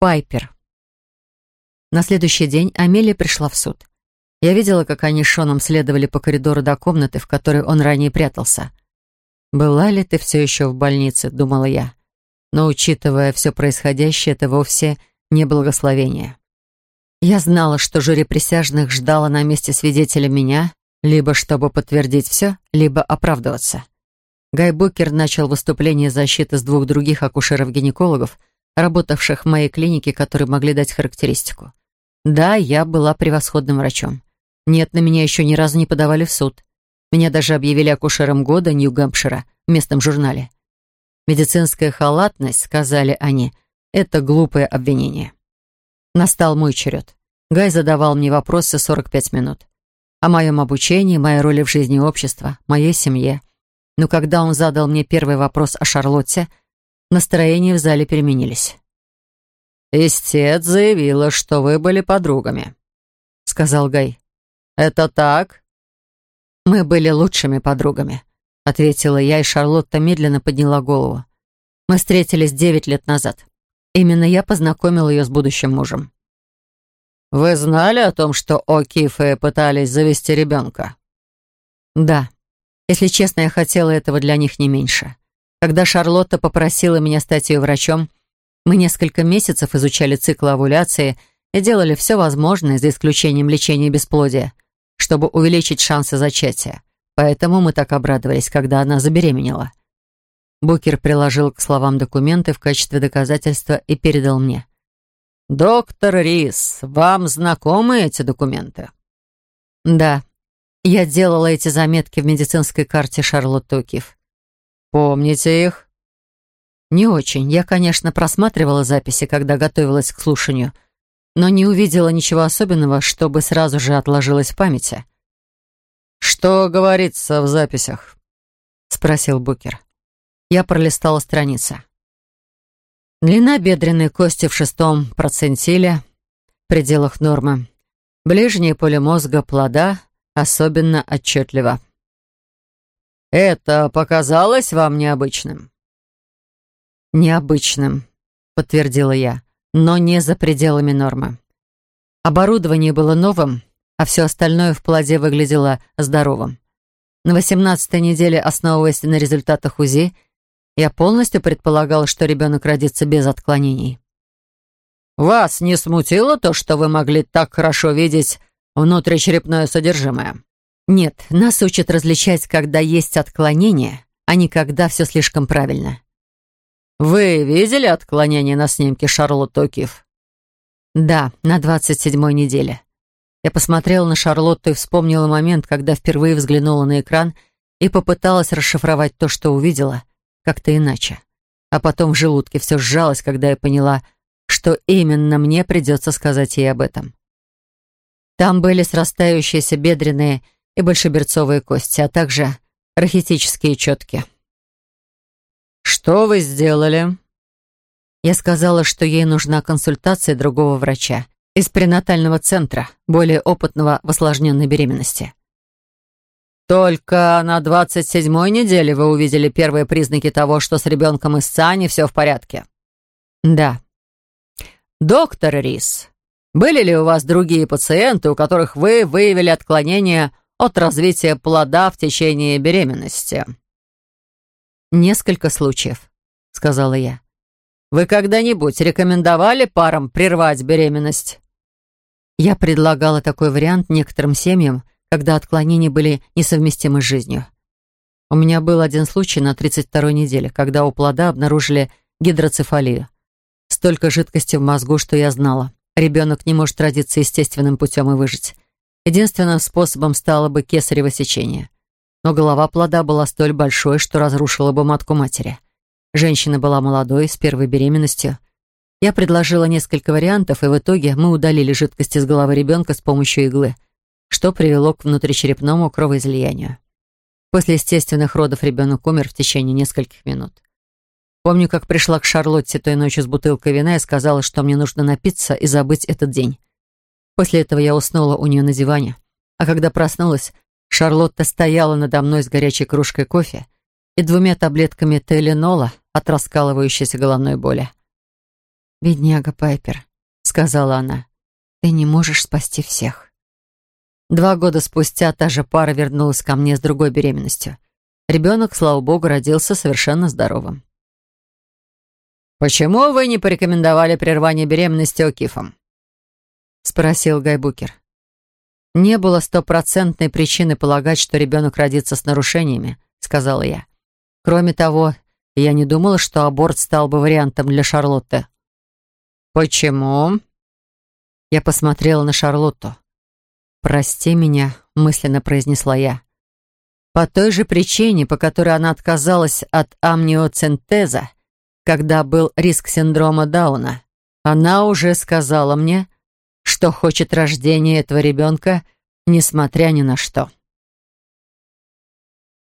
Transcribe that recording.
Пайпер. На следующий день Амелия пришла в суд. Я видела, как они с Шоном следовали по коридору до комнаты, в которой он ранее прятался. «Была ли ты все еще в больнице?» — думала я. Но, учитывая все происходящее, это вовсе не благословение. Я знала, что жюри присяжных ждало на месте свидетеля меня, либо чтобы подтвердить все, либо оправдываться. Гай Букер начал выступление защиты с двух других акушеров-гинекологов — работавших в моей клинике, которые могли дать характеристику. Да, я была превосходным врачом. Нет, на меня еще ни разу не подавали в суд. Меня даже объявили акушером года Нью-Гэмпшира в местном журнале. Медицинская халатность, сказали они, это глупое обвинение. Настал мой черед. Гай задавал мне вопросы 45 минут. О моем обучении, моей роли в жизни общества, моей семье. Но когда он задал мне первый вопрос о Шарлотте, Настроения в зале переменились. «Истец заявила, что вы были подругами», — сказал Гай. «Это так?» «Мы были лучшими подругами», — ответила я, и Шарлотта медленно подняла голову. «Мы встретились девять лет назад. Именно я познакомила ее с будущим мужем». «Вы знали о том, что О'Кифы пытались завести ребенка?» «Да. Если честно, я хотела этого для них не меньше. Когда Шарлотта попросила меня стать ее врачом, мы несколько месяцев изучали цикл овуляции и делали все возможное, за исключением лечения бесплодия, чтобы увеличить шансы зачатия. Поэтому мы так обрадовались, когда она забеременела. Букер приложил к словам документы в качестве доказательства и передал мне. «Доктор Рис, вам знакомы эти документы?» «Да. Я делала эти заметки в медицинской карте Шарлотты Укиф. «Помните их?» «Не очень. Я, конечно, просматривала записи, когда готовилась к слушанию, но не увидела ничего особенного, чтобы сразу же отложилось в памяти». «Что говорится в записях?» — спросил Букер. Я пролистала страницы. Длина бедренной кости в шестом процентиле в пределах нормы. Ближнее поле мозга плода особенно отчетливо. «Это показалось вам необычным?» «Необычным», — подтвердила я, но не за пределами нормы. Оборудование было новым, а все остальное в плоде выглядело здоровым. На восемнадцатой неделе, основываясь на результатах УЗИ, я полностью предполагал, что ребенок родится без отклонений. «Вас не смутило то, что вы могли так хорошо видеть внутричерепное содержимое?» Нет, нас учат различать, когда есть отклонения, а не когда все слишком правильно. «Вы видели отклонение на снимке Шарлотты О'Кив?» «Да, на двадцать седьмой неделе». Я посмотрела на Шарлотту и вспомнила момент, когда впервые взглянула на экран и попыталась расшифровать то, что увидела, как-то иначе. А потом в желудке все сжалось, когда я поняла, что именно мне придется сказать ей об этом. Там были срастающиеся бедренные и большеберцовые кости, а также рахитические четки. «Что вы сделали?» Я сказала, что ей нужна консультация другого врача из пренатального центра, более опытного в осложненной беременности. «Только на 27-й неделе вы увидели первые признаки того, что с ребенком из Сани все в порядке?» «Да». «Доктор Рис, были ли у вас другие пациенты, у которых вы выявили отклонение от развития плода в течение беременности. «Несколько случаев», — сказала я. «Вы когда-нибудь рекомендовали парам прервать беременность?» Я предлагала такой вариант некоторым семьям, когда отклонения были несовместимы с жизнью. У меня был один случай на 32-й неделе, когда у плода обнаружили гидроцефалию. Столько жидкости в мозгу, что я знала. Ребенок не может родиться естественным путем и выжить. Единственным способом стало бы кесарево сечение. Но голова плода была столь большой, что разрушила бы матку матери. Женщина была молодой, с первой беременностью. Я предложила несколько вариантов, и в итоге мы удалили жидкость из головы ребенка с помощью иглы, что привело к внутричерепному кровоизлиянию. После естественных родов ребенок умер в течение нескольких минут. Помню, как пришла к Шарлотте той ночью с бутылкой вина и сказала, что мне нужно напиться и забыть этот день. После этого я уснула у нее на диване. А когда проснулась, Шарлотта стояла надо мной с горячей кружкой кофе и двумя таблетками теленола от раскалывающейся головной боли. «Бедняга Пайпер», — сказала она, — «ты не можешь спасти всех». Два года спустя та же пара вернулась ко мне с другой беременностью. Ребенок, слава богу, родился совершенно здоровым. «Почему вы не порекомендовали прервание беременности Окифом?» — спросил Гайбукер. «Не было стопроцентной причины полагать, что ребенок родится с нарушениями», — сказала я. «Кроме того, я не думала, что аборт стал бы вариантом для Шарлотты». «Почему?» Я посмотрела на Шарлотту. «Прости меня», — мысленно произнесла я. «По той же причине, по которой она отказалась от амниоцентеза, когда был риск синдрома Дауна, она уже сказала мне, — что хочет рождения этого ребенка, несмотря ни на что.